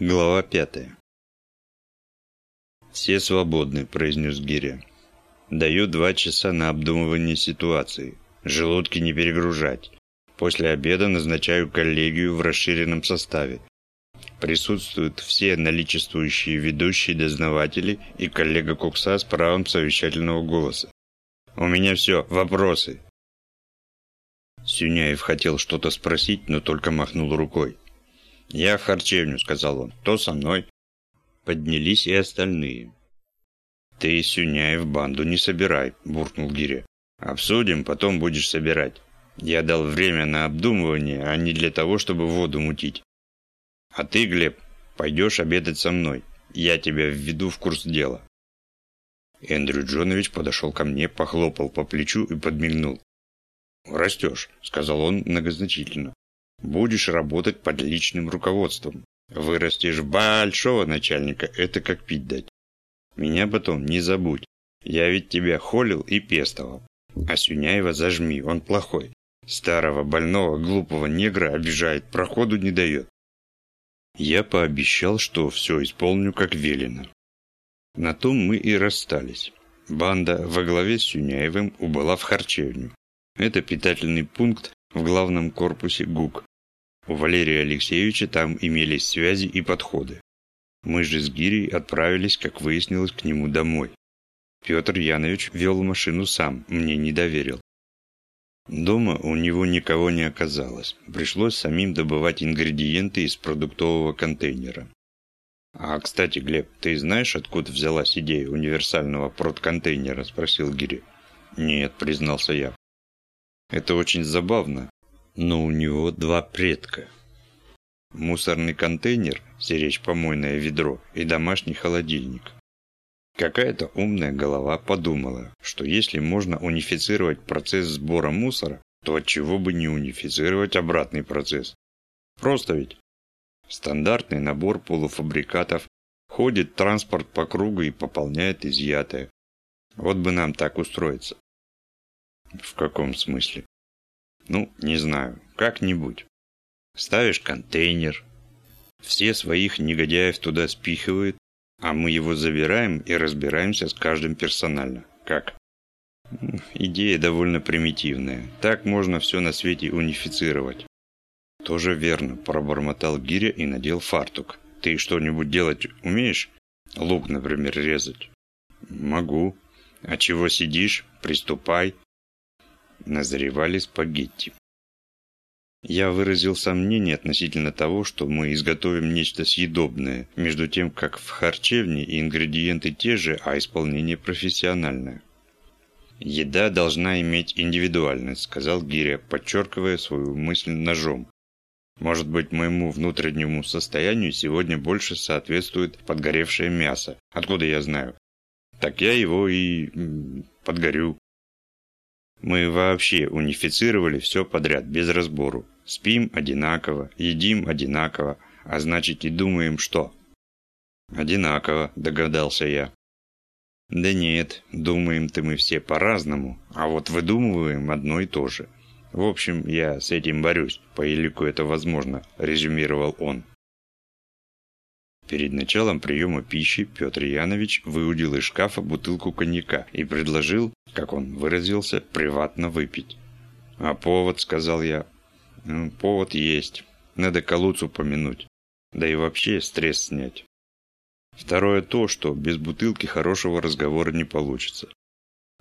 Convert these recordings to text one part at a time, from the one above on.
Глава пятая. «Все свободны», – произнес Гиря. «Даю два часа на обдумывание ситуации. Желудки не перегружать. После обеда назначаю коллегию в расширенном составе. Присутствуют все наличествующие ведущие дознаватели и коллега Кукса с правом совещательного голоса. У меня все, вопросы». Сюняев хотел что-то спросить, но только махнул рукой. «Я в харчевню», — сказал он. «То со мной». Поднялись и остальные. «Ты, Сюняев, банду не собирай», — буркнул Гиря. «Обсудим, потом будешь собирать. Я дал время на обдумывание, а не для того, чтобы воду мутить. А ты, Глеб, пойдешь обедать со мной. Я тебя введу в курс дела». Эндрю Джонович подошел ко мне, похлопал по плечу и подмигнул. «Растешь», — сказал он многозначительно. Будешь работать под личным руководством. Вырастешь большого начальника, это как пить дать. Меня потом не забудь. Я ведь тебя холил и пестовал. А Сюняева зажми, он плохой. Старого, больного, глупого негра обижает, проходу не дает. Я пообещал, что все исполню как велено. На том мы и расстались. Банда во главе с Сюняевым убыла в харчевню. Это питательный пункт в главном корпусе ГУК. У Валерия Алексеевича там имелись связи и подходы. Мы же с Гирей отправились, как выяснилось, к нему домой. Петр Янович вел машину сам, мне не доверил. Дома у него никого не оказалось. Пришлось самим добывать ингредиенты из продуктового контейнера. «А, кстати, Глеб, ты знаешь, откуда взялась идея универсального продконтейнера?» – спросил Гири. «Нет», – признался я. «Это очень забавно, но у него два предка. Мусорный контейнер, сиречь помойное ведро и домашний холодильник. Какая-то умная голова подумала, что если можно унифицировать процесс сбора мусора, то отчего бы не унифицировать обратный процесс? Просто ведь. Стандартный набор полуфабрикатов, ходит транспорт по кругу и пополняет изъятое. Вот бы нам так устроиться. В каком смысле? Ну, не знаю, как-нибудь. Ставишь контейнер, все своих негодяев туда спихивают, а мы его забираем и разбираемся с каждым персонально. Как? Идея довольно примитивная. Так можно все на свете унифицировать. Тоже верно, пробормотал Гиря и надел фартук. Ты что-нибудь делать умеешь? Лук, например, резать? Могу. А чего сидишь? Приступай назревали спагетти. Я выразил сомнение относительно того, что мы изготовим нечто съедобное, между тем, как в харчевне ингредиенты те же, а исполнение профессиональное. «Еда должна иметь индивидуальность», – сказал Гиря, подчеркивая свою мысль ножом. «Может быть, моему внутреннему состоянию сегодня больше соответствует подгоревшее мясо. Откуда я знаю? Так я его и подгорю». Мы вообще унифицировали все подряд, без разбору. Спим одинаково, едим одинаково, а значит и думаем что? Одинаково, догадался я. Да нет, думаем-то мы все по-разному, а вот выдумываем одно и то же. В общем, я с этим борюсь, по елику это возможно, резюмировал он. Перед началом приема пищи Петр Янович выудил из шкафа бутылку коньяка и предложил, как он выразился, приватно выпить. «А повод», — сказал я. «Ну, «Повод есть. Надо колуцу помянуть. Да и вообще стресс снять». Второе то, что без бутылки хорошего разговора не получится.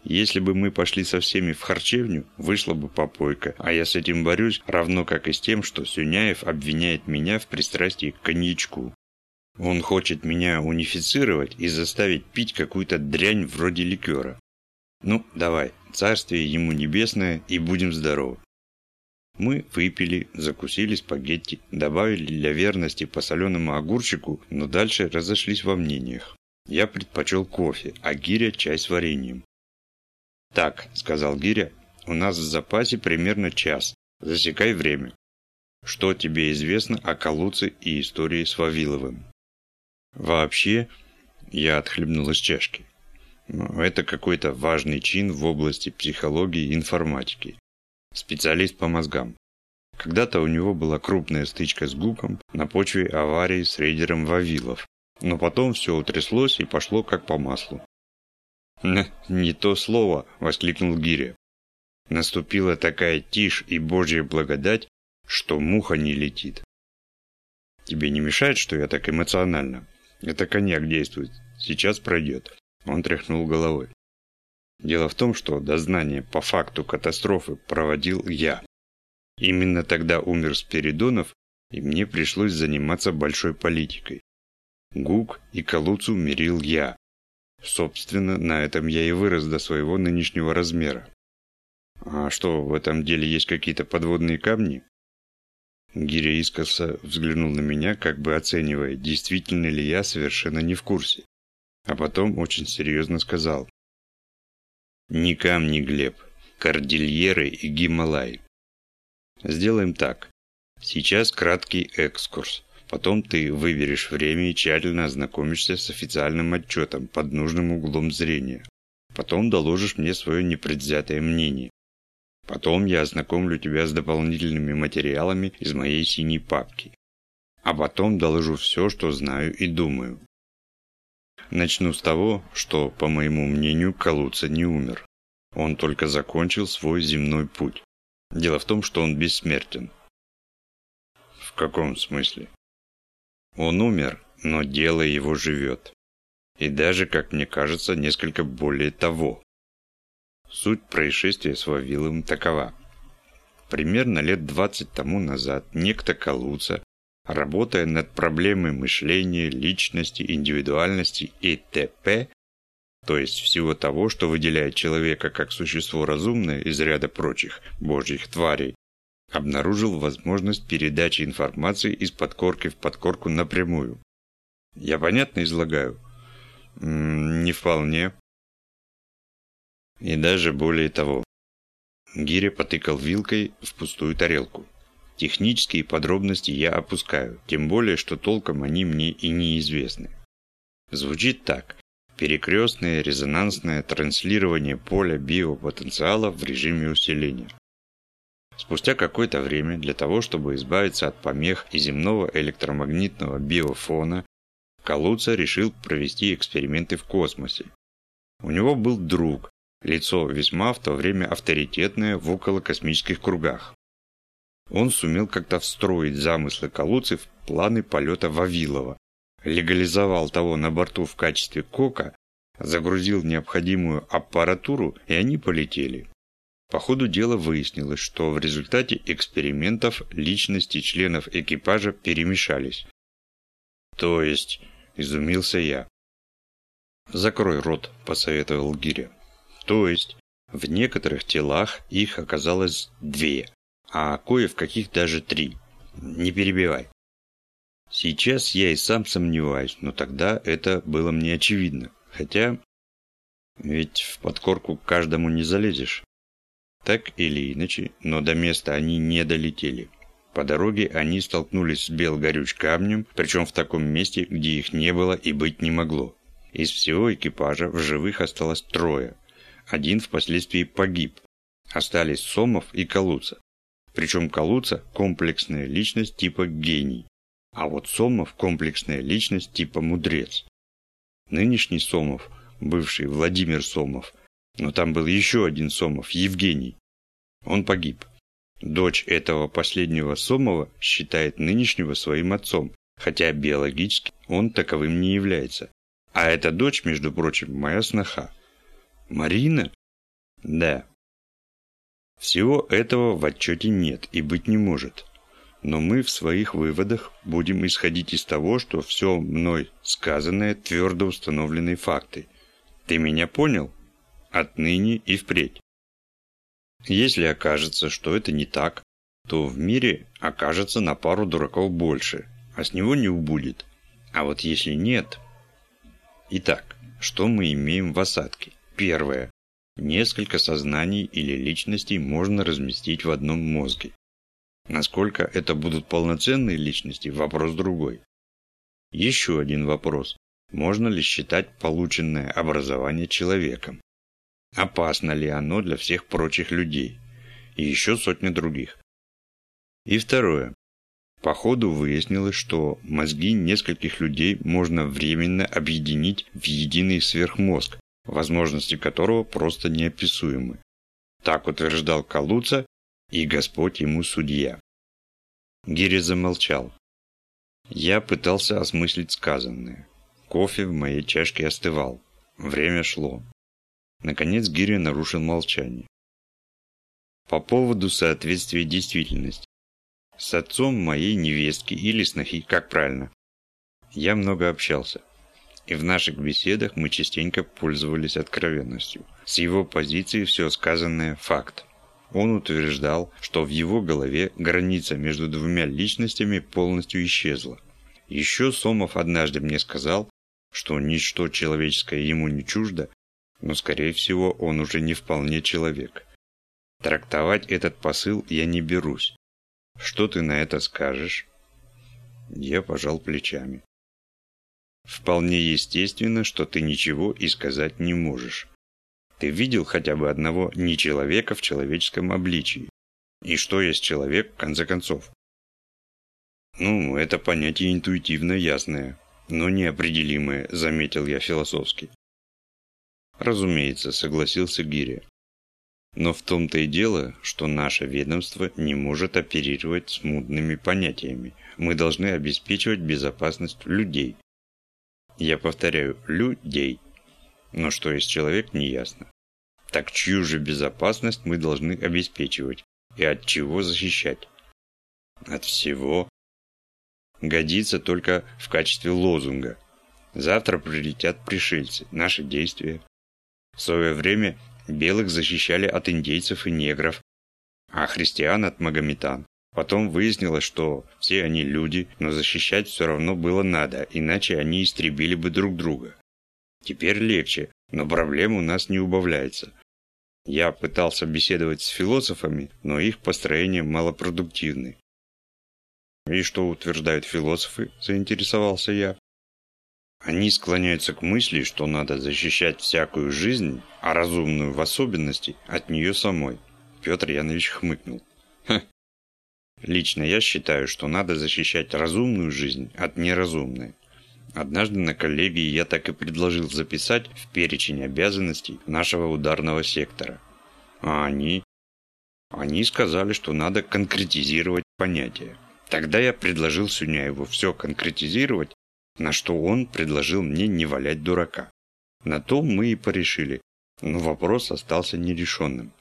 Если бы мы пошли со всеми в харчевню, вышла бы попойка, а я с этим борюсь, равно как и с тем, что Сюняев обвиняет меня в пристрастии к коньячку. Он хочет меня унифицировать и заставить пить какую-то дрянь вроде ликера. Ну, давай, царствие ему небесное и будем здоровы. Мы выпили, закусили спагетти, добавили для верности по соленому огурчику, но дальше разошлись во мнениях. Я предпочел кофе, а Гиря чай с вареньем. «Так», — сказал Гиря, — «у нас в запасе примерно час. Засекай время. Что тебе известно о Калуце и истории с Вавиловым?» Вообще, я отхлебнул из чашки. Это какой-то важный чин в области психологии и информатики. Специалист по мозгам. Когда-то у него была крупная стычка с Гуком на почве аварии с рейдером Вавилов. Но потом все утряслось и пошло как по маслу. «Не то слово!» – воскликнул Гиря. Наступила такая тишь и божья благодать, что муха не летит. Тебе не мешает, что я так эмоционально? Это коньяк действует. Сейчас пройдет. Он тряхнул головой. Дело в том, что дознание по факту катастрофы проводил я. Именно тогда умер Спиридонов, и мне пришлось заниматься большой политикой. Гук и Калуцу мирил я. Собственно, на этом я и вырос до своего нынешнего размера. А что, в этом деле есть какие-то подводные камни? Гиря искоса взглянул на меня, как бы оценивая, действительно ли я совершенно не в курсе. А потом очень серьезно сказал. «Ни камни, Глеб, кордильеры и Гималай. Сделаем так. Сейчас краткий экскурс. Потом ты выберешь время и тщательно ознакомишься с официальным отчетом под нужным углом зрения. Потом доложишь мне свое непредвзятое мнение. Потом я ознакомлю тебя с дополнительными материалами из моей синей папки. А потом доложу все, что знаю и думаю. Начну с того, что, по моему мнению, Калуца не умер. Он только закончил свой земной путь. Дело в том, что он бессмертен. В каком смысле? Он умер, но дело его живет. И даже, как мне кажется, несколько более того. Суть происшествия с Вавиловым такова. Примерно лет 20 тому назад некто Калуца, работая над проблемой мышления, личности, индивидуальности и т.п., то есть всего того, что выделяет человека как существо разумное из ряда прочих божьих тварей, обнаружил возможность передачи информации из подкорки в подкорку напрямую. Я понятно излагаю? М -м, не вполне. И даже более того. Гиря потыкал вилкой в пустую тарелку. Технические подробности я опускаю, тем более, что толком они мне и неизвестны. Звучит так. Перекрестное резонансное транслирование поля биопотенциала в режиме усиления. Спустя какое-то время для того, чтобы избавиться от помех и земного электромагнитного биофона, Калуца решил провести эксперименты в космосе. У него был друг, лицо весьма в то время авторитетное в околокосмических кругах. Он сумел как-то встроить замыслы Калуцы в планы полета Вавилова, легализовал того на борту в качестве кока, загрузил необходимую аппаратуру, и они полетели. По ходу дела выяснилось, что в результате экспериментов личности членов экипажа перемешались. То есть, изумился я. «Закрой рот», – посоветовал Гиря. То есть, в некоторых телах их оказалось две, а кое в каких даже три. Не перебивай. Сейчас я и сам сомневаюсь, но тогда это было мне очевидно. Хотя, ведь в подкорку каждому не залезешь. Так или иначе, но до места они не долетели. По дороге они столкнулись с белгорюч камнем, причем в таком месте, где их не было и быть не могло. Из всего экипажа в живых осталось трое, один впоследствии погиб. Остались Сомов и Калуца. Причем Калуца – комплексная личность типа гений, а вот Сомов – комплексная личность типа мудрец. Нынешний Сомов, бывший Владимир Сомов, но там был еще один Сомов, Евгений. Он погиб. Дочь этого последнего Сомова считает нынешнего своим отцом, хотя биологически он таковым не является. А эта дочь, между прочим, моя сноха. Марина? Да. Всего этого в отчете нет и быть не может. Но мы в своих выводах будем исходить из того, что все мной сказанное твердо установленные факты. Ты меня понял? Отныне и впредь. Если окажется, что это не так, то в мире окажется на пару дураков больше, а с него не убудет. А вот если нет... Итак, что мы имеем в осадке? Первое. Несколько сознаний или личностей можно разместить в одном мозге. Насколько это будут полноценные личности – вопрос другой. Еще один вопрос. Можно ли считать полученное образование человеком? Опасно ли оно для всех прочих людей? И еще сотни других. И второе. По ходу выяснилось, что мозги нескольких людей можно временно объединить в единый сверхмозг, возможности которого просто неописуемы. Так утверждал Калуца, и Господь ему судья. Гири замолчал. Я пытался осмыслить сказанное. Кофе в моей чашке остывал. Время шло. Наконец Гири нарушил молчание. По поводу соответствия действительности. С отцом моей невестки или снохи, как правильно. Я много общался. И в наших беседах мы частенько пользовались откровенностью. С его позиции все сказанное – факт. Он утверждал, что в его голове граница между двумя личностями полностью исчезла. Еще Сомов однажды мне сказал, что ничто человеческое ему не чуждо, но, скорее всего, он уже не вполне человек. Трактовать этот посыл я не берусь. Что ты на это скажешь? Я пожал плечами. Вполне естественно, что ты ничего и сказать не можешь. Ты видел хотя бы одного нечеловека в человеческом обличии? И что есть человек, в конце концов? Ну, это понятие интуитивно ясное, но неопределимое, заметил я философски. Разумеется, согласился Гиря. Но в том-то и дело, что наше ведомство не может оперировать смутными понятиями. Мы должны обеспечивать безопасность людей. Я повторяю, людей. Но что есть человек, неясно. Так чью же безопасность мы должны обеспечивать и от чего защищать? От всего. Годится только в качестве лозунга. Завтра прилетят пришельцы, наши действия. В свое время белых защищали от индейцев и негров, а христиан от магометан. Потом выяснилось, что все они люди, но защищать все равно было надо, иначе они истребили бы друг друга. Теперь легче, но проблем у нас не убавляется. Я пытался беседовать с философами, но их построения малопродуктивны. «И что утверждают философы?» – заинтересовался я. Они склоняются к мысли, что надо защищать всякую жизнь, а разумную в особенности, от нее самой. Петр Янович хмыкнул. Ха. Лично я считаю, что надо защищать разумную жизнь от неразумной. Однажды на коллегии я так и предложил записать в перечень обязанностей нашего ударного сектора. А они? Они сказали, что надо конкретизировать понятия. Тогда я предложил Сюняеву все конкретизировать, на что он предложил мне не валять дурака. На то мы и порешили, но вопрос остался нерешенным.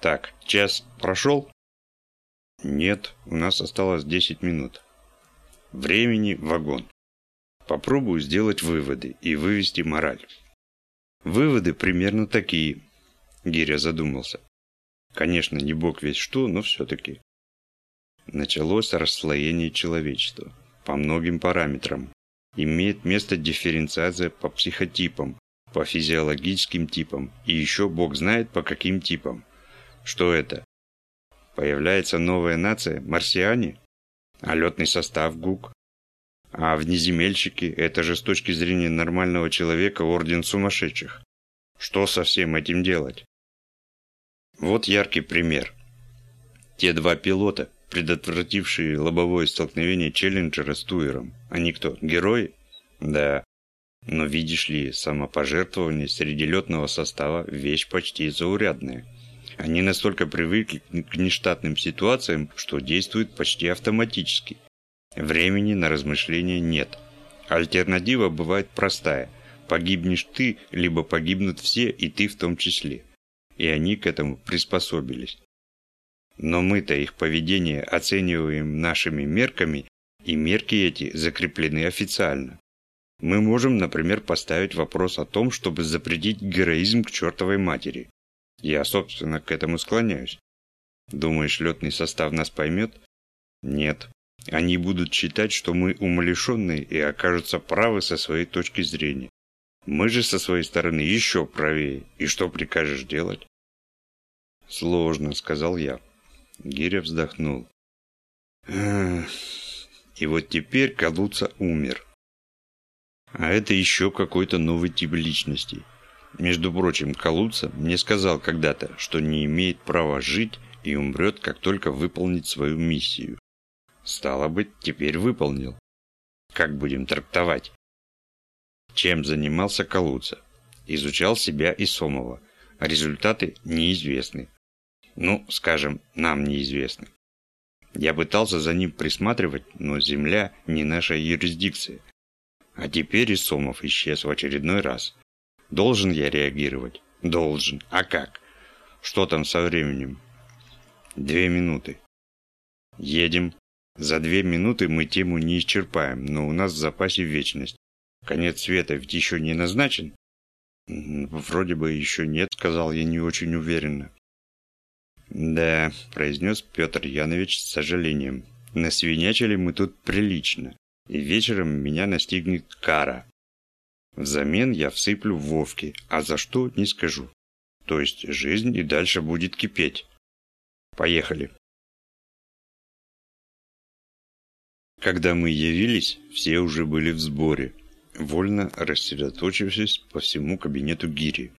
Так, час прошел? Нет, у нас осталось 10 минут. Времени вагон. Попробую сделать выводы и вывести мораль. Выводы примерно такие. Гиря задумался. Конечно, не бог весь что, но все-таки. Началось расслоение человечества. По многим параметрам. Имеет место дифференциация по психотипам, по физиологическим типам и еще бог знает по каким типам. Что это? Появляется новая нация – марсиане? А летный состав ГУК? А внеземельщики – это же с точки зрения нормального человека орден сумасшедших. Что со всем этим делать? Вот яркий пример. Те два пилота, предотвратившие лобовое столкновение Челленджера с Туером. Они кто, герои? Да. Но видишь ли, самопожертвование среди летного состава – вещь почти заурядная. Они настолько привыкли к нештатным ситуациям, что действуют почти автоматически. Времени на размышления нет. Альтернатива бывает простая. Погибнешь ты, либо погибнут все, и ты в том числе. И они к этому приспособились. Но мы-то их поведение оцениваем нашими мерками, и мерки эти закреплены официально. Мы можем, например, поставить вопрос о том, чтобы запретить героизм к чертовой матери. Я, собственно, к этому склоняюсь. Думаешь, летный состав нас поймет? Нет. Они будут считать, что мы умалишенные и окажутся правы со своей точки зрения. Мы же со своей стороны еще правее. И что прикажешь делать? Сложно, сказал я. Гиря вздохнул. И вот теперь Калуца умер. А это еще какой-то новый тип личности. Между прочим, Калуца мне сказал когда-то, что не имеет права жить, и умрет, как только выполнит свою миссию. Стало быть, теперь выполнил. Как будем трактовать? Чем занимался Калуца? Изучал себя и Сомова. Результаты неизвестны. Ну, скажем, нам неизвестны. Я пытался за ним присматривать, но земля не наша юрисдикция. А теперь и Сомов исчез в очередной раз. Должен я реагировать? Должен. А как? Что там со временем? Две минуты. Едем. За две минуты мы тему не исчерпаем, но у нас в запасе вечность. Конец света ведь еще не назначен? Вроде бы еще нет, сказал я не очень уверенно. Да, произнес Петр Янович с сожалением. Насвинячили мы тут прилично, и вечером меня настигнет кара. Взамен я всыплю Вовке, а за что не скажу. То есть жизнь и дальше будет кипеть. Поехали. Когда мы явились, все уже были в сборе, вольно рассредоточившись по всему кабинету Гири.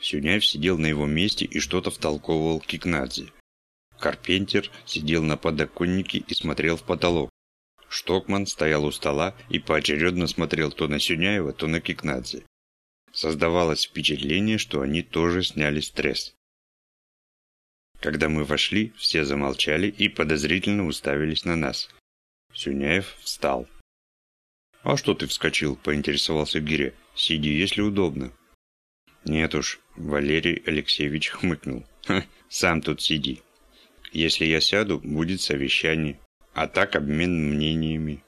Сюняев сидел на его месте и что-то втолковывал Кикнадзе. Карпентер сидел на подоконнике и смотрел в потолок. Штокман стоял у стола и поочередно смотрел то на Сюняева, то на Кикнадзе. Создавалось впечатление, что они тоже сняли стресс. Когда мы вошли, все замолчали и подозрительно уставились на нас. Сюняев встал. «А что ты вскочил?» – поинтересовался Гиря. «Сиди, если удобно». «Нет уж», – Валерий Алексеевич хмыкнул. «Ха, сам тут сиди. Если я сяду, будет совещание, а так обмен мнениями».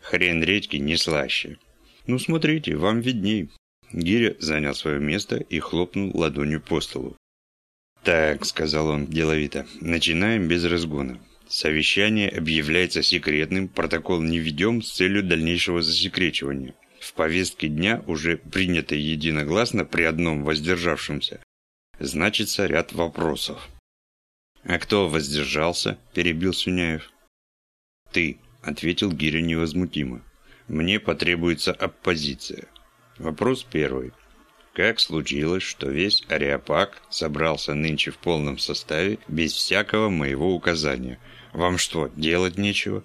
«Хрен редьки не слаще». «Ну, смотрите, вам видней». Гиря занял свое место и хлопнул ладонью по столу. «Так», – сказал он деловито, – «начинаем без разгона. Совещание объявляется секретным, протокол не ведем с целью дальнейшего засекречивания. В повестке дня, уже принятой единогласно при одном воздержавшемся, значится ряд вопросов. «А кто воздержался?» – перебил Сюняев. «Ты», – ответил Гиря невозмутимо. «Мне потребуется оппозиция. Вопрос первый. Как случилось, что весь Ариапак собрался нынче в полном составе без всякого моего указания – вам что, делать нечего?»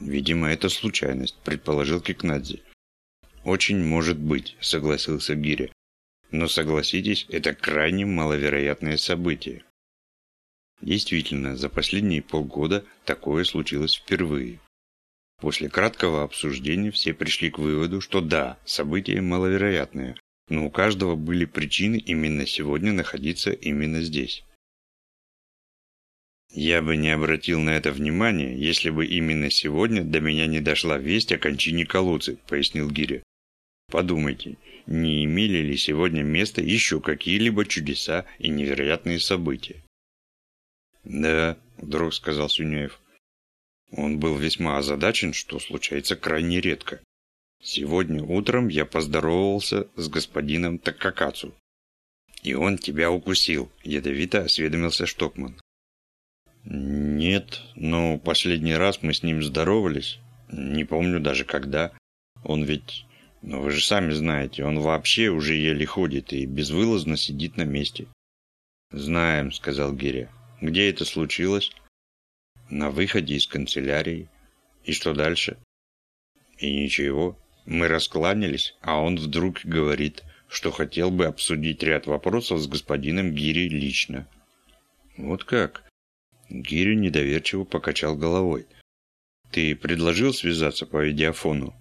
«Видимо, это случайность», – предположил Кикнадзе. «Очень может быть», – согласился Гиря. «Но согласитесь, это крайне маловероятное событие». Действительно, за последние полгода такое случилось впервые. После краткого обсуждения все пришли к выводу, что да, событие маловероятное, но у каждого были причины именно сегодня находиться именно здесь. Я бы не обратил на это внимания, если бы именно сегодня до меня не дошла весть о кончине Калуцы, пояснил Гиря. Подумайте, не имели ли сегодня место еще какие-либо чудеса и невероятные события? Да, вдруг сказал Сюняев. Он был весьма озадачен, что случается крайне редко. Сегодня утром я поздоровался с господином Такакацу. И он тебя укусил, ядовито осведомился Штокман. «Нет, но последний раз мы с ним здоровались. Не помню даже когда. Он ведь... Ну вы же сами знаете, он вообще уже еле ходит и безвылазно сидит на месте». «Знаем», — сказал Гиря. «Где это случилось?» «На выходе из канцелярии. И что дальше?» «И ничего. Мы раскланялись, а он вдруг говорит, что хотел бы обсудить ряд вопросов с господином Гири лично». «Вот как?» Гиря недоверчиво покачал головой. «Ты предложил связаться по видеофону?»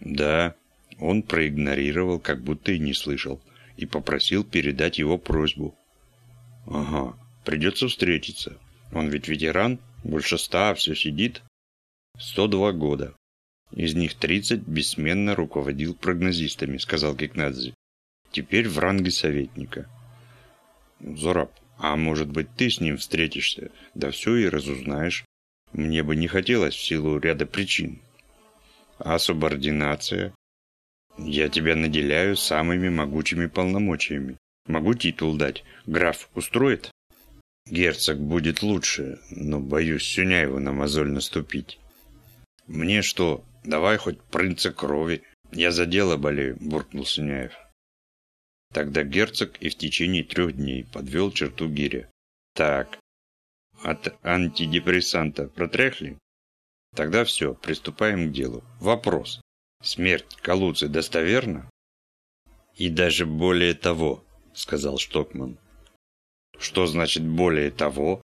«Да». Он проигнорировал, как будто и не слышал, и попросил передать его просьбу. «Ага, придется встретиться. Он ведь ветеран, больше ста, а все сидит. Сто два года. Из них тридцать бессменно руководил прогнозистами», — сказал Гекнадзе. «Теперь в ранге советника». «Зораб, а может быть, ты с ним встретишься, да все и разузнаешь. Мне бы не хотелось в силу ряда причин. А субординация? Я тебя наделяю самыми могучими полномочиями. Могу титул дать. Граф устроит? Герцог будет лучше, но боюсь Сюняеву на мозоль наступить. Мне что, давай хоть принца крови. Я за дело болею, буркнул Сюняев. Тогда герцог и в течение трех дней подвел черту гиря. Так. От антидепрессанта протряхли? Тогда все, приступаем к делу. Вопрос. Смерть Калуцы достоверна? И даже более того, сказал Штокман. Что значит более того?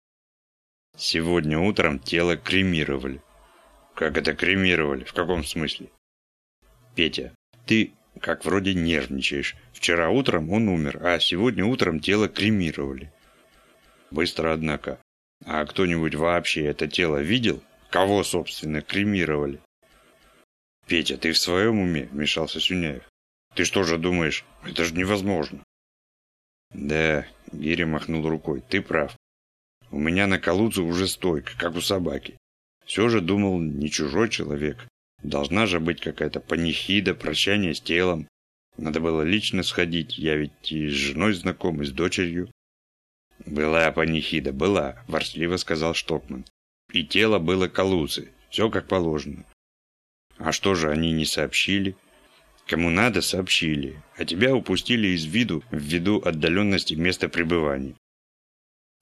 Сегодня утром тело кремировали. Как это кремировали? В каком смысле? Петя, ты как вроде нервничаешь. Вчера утром он умер, а сегодня утром тело кремировали. Быстро, однако. А кто-нибудь вообще это тело видел? Кого, собственно, кремировали? Петя, ты в своем уме? Вмешался Сюняев. Ты что же думаешь, это же невозможно. Да, Гиря махнул рукой, ты прав. У меня на колодце уже стойка, как у собаки. Все же думал, не чужой человек. Должна же быть какая-то панихида, прощание с телом. Надо было лично сходить, я ведь и с женой знаком, и с дочерью. «Была панихида, была», – ворсливо сказал Штокман. «И тело было колуцы, все как положено». «А что же они не сообщили?» Кому надо, сообщили, а тебя упустили из виду ввиду отдаленности места пребывания.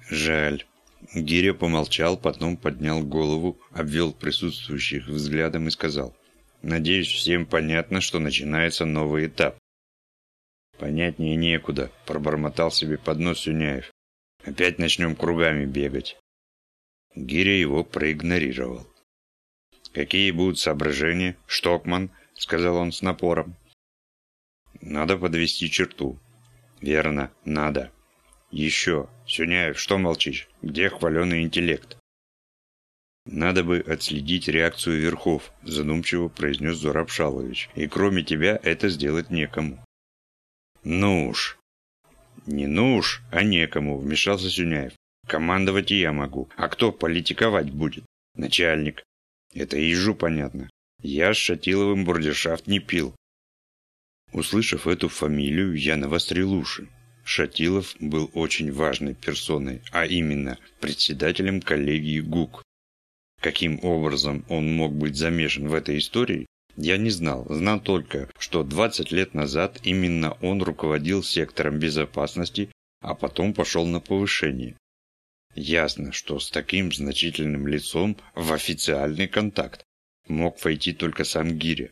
Жаль. Гиря помолчал, потом поднял голову, обвел присутствующих взглядом и сказал. Надеюсь, всем понятно, что начинается новый этап. Понятнее некуда, пробормотал себе под нос Сюняев. Опять начнем кругами бегать. Гиря его проигнорировал. Какие будут соображения, Штокман? — сказал он с напором. «Надо подвести черту». «Верно, надо». «Еще. Сюняев, что молчишь? Где хваленый интеллект?» «Надо бы отследить реакцию верхов», – задумчиво произнес Зураб Шалович. «И кроме тебя это сделать некому». «Ну уж». «Не ну уж, а некому», – вмешался Сюняев. «Командовать и я могу. А кто политиковать будет? Начальник». «Это ежу понятно. Я с Шатиловым бурдершафт не пил. Услышав эту фамилию, я навострил уши. Шатилов был очень важной персоной, а именно председателем коллегии ГУК. Каким образом он мог быть замешан в этой истории, я не знал. Знал только, что 20 лет назад именно он руководил сектором безопасности, а потом пошел на повышение. Ясно, что с таким значительным лицом в официальный контакт мог войти только сам Гиря.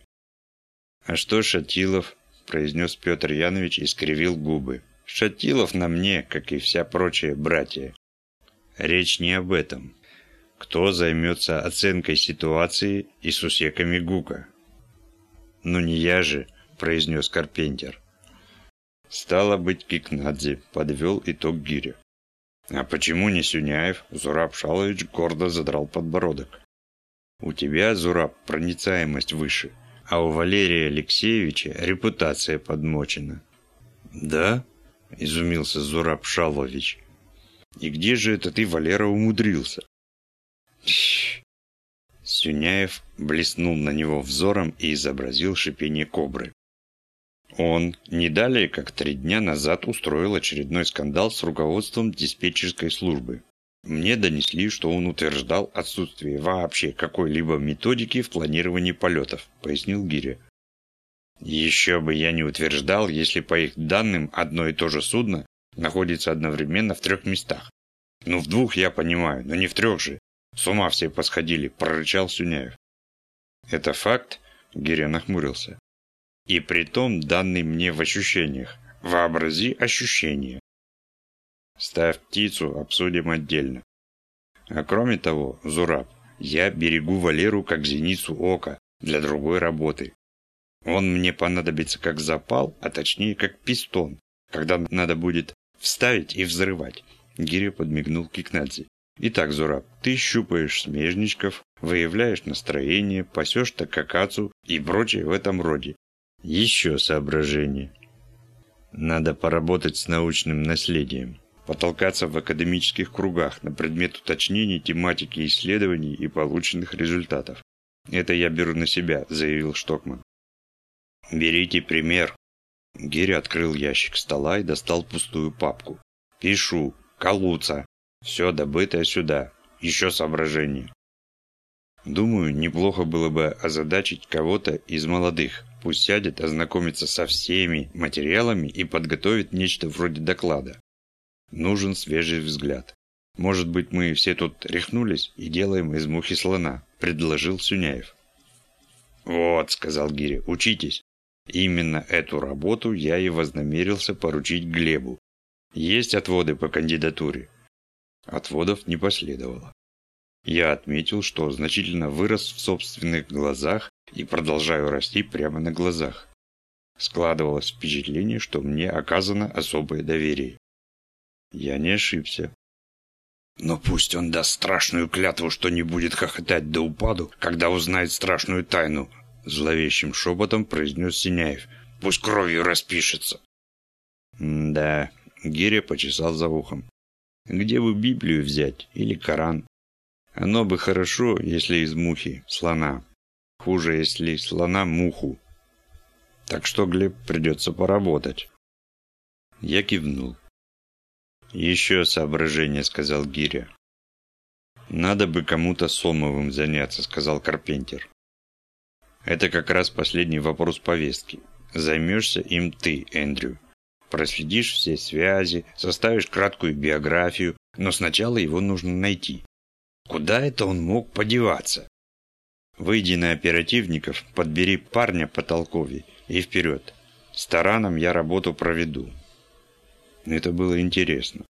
«А что Шатилов?» – произнес Петр Янович и скривил губы. «Шатилов на мне, как и вся прочая братья. Речь не об этом. Кто займется оценкой ситуации и сусеками Гука?» «Ну не я же», – произнес Карпентер. «Стало быть, Кикнадзе», – подвел итог Гиря. «А почему не Сюняев?» – Зураб Шалович гордо задрал подбородок. У тебя, Зураб, проницаемость выше, а у Валерия Алексеевича репутация подмочена. Да? Изумился Зураб Шалович. И где же это ты, Валера, умудрился? Сюняев блеснул на него взором и изобразил шипение кобры. Он не далее, как три дня назад устроил очередной скандал с руководством диспетчерской службы. Мне донесли, что он утверждал отсутствие вообще какой-либо методики в планировании полетов, пояснил Гиря. Еще бы я не утверждал, если по их данным одно и то же судно находится одновременно в трех местах. Ну, в двух я понимаю, но не в трех же. С ума все посходили, прорычал Сюняев. Это факт? Гиря нахмурился. И при том данный мне в ощущениях. Вообрази ощущения. Ставь птицу, обсудим отдельно. А кроме того, Зураб, я берегу Валеру как зеницу ока для другой работы. Он мне понадобится как запал, а точнее как пистон, когда надо будет вставить и взрывать. Гиря подмигнул Кикнадзе. Итак, Зураб, ты щупаешь смежничков, выявляешь настроение, пасешь такакацу и прочее в этом роде. Еще соображение. Надо поработать с научным наследием потолкаться в академических кругах на предмет уточнений тематики исследований и полученных результатов. «Это я беру на себя», – заявил Штокман. «Берите пример». Гири открыл ящик стола и достал пустую папку. «Пишу. Калуца. Все добытое сюда. Еще соображение». Думаю, неплохо было бы озадачить кого-то из молодых. Пусть сядет, ознакомится со всеми материалами и подготовит нечто вроде доклада. Нужен свежий взгляд. Может быть, мы все тут рехнулись и делаем из мухи слона», – предложил Сюняев. «Вот», – сказал Гиря, – «учитесь. Именно эту работу я и вознамерился поручить Глебу. Есть отводы по кандидатуре?» Отводов не последовало. Я отметил, что значительно вырос в собственных глазах и продолжаю расти прямо на глазах. Складывалось впечатление, что мне оказано особое доверие. Я не ошибся. Но пусть он даст страшную клятву, что не будет хохотать до упаду, когда узнает страшную тайну, зловещим шепотом произнес Синяев. Пусть кровью распишется. М да, Гиря почесал за ухом. Где бы Библию взять или Коран? Оно бы хорошо, если из мухи, слона. Хуже, если слона муху. Так что, Глеб, придется поработать. Я кивнул. «Еще соображение», — сказал Гиря. «Надо бы кому-то Сомовым заняться», — сказал Карпентер. «Это как раз последний вопрос повестки. Займешься им ты, Эндрю. Проследишь все связи, составишь краткую биографию, но сначала его нужно найти. Куда это он мог подеваться? Выйди на оперативников, подбери парня по толкове и вперед. С тараном я работу проведу. Это было интересно.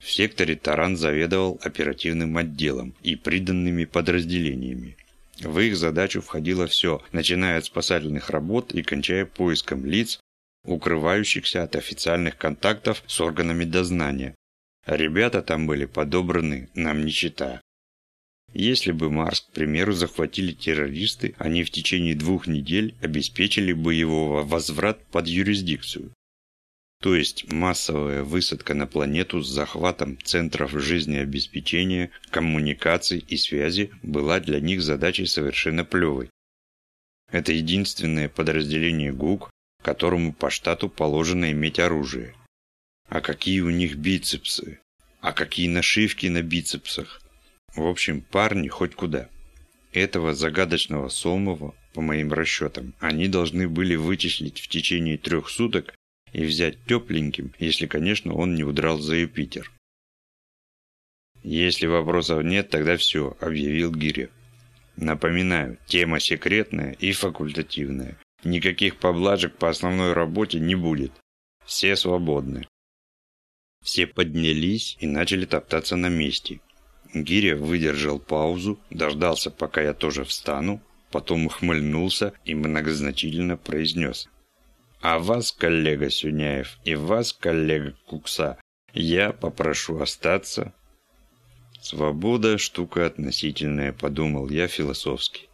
В секторе Таран заведовал оперативным отделом и приданными подразделениями. В их задачу входило все, начиная от спасательных работ и кончая поиском лиц, укрывающихся от официальных контактов с органами дознания. Ребята там были подобраны, нам не чита. Если бы Марс, к примеру, захватили террористы, они в течение двух недель обеспечили бы его возврат под юрисдикцию. То есть массовая высадка на планету с захватом центров жизнеобеспечения, коммуникаций и связи была для них задачей совершенно плевой. Это единственное подразделение ГУК, которому по штату положено иметь оружие. А какие у них бицепсы? А какие нашивки на бицепсах? В общем, парни хоть куда. Этого загадочного Сомова, по моим расчетам, они должны были вычислить в течение трех суток и взять тепленьким, если, конечно, он не удрал за Юпитер. «Если вопросов нет, тогда все», – объявил Гиря. «Напоминаю, тема секретная и факультативная. Никаких поблажек по основной работе не будет. Все свободны». Все поднялись и начали топтаться на месте. Гиря выдержал паузу, дождался, пока я тоже встану, потом ухмыльнулся и многозначительно произнес. «А вас, коллега Сюняев, и вас, коллега Кукса, я попрошу остаться». «Свобода – штука относительная», – подумал я философски.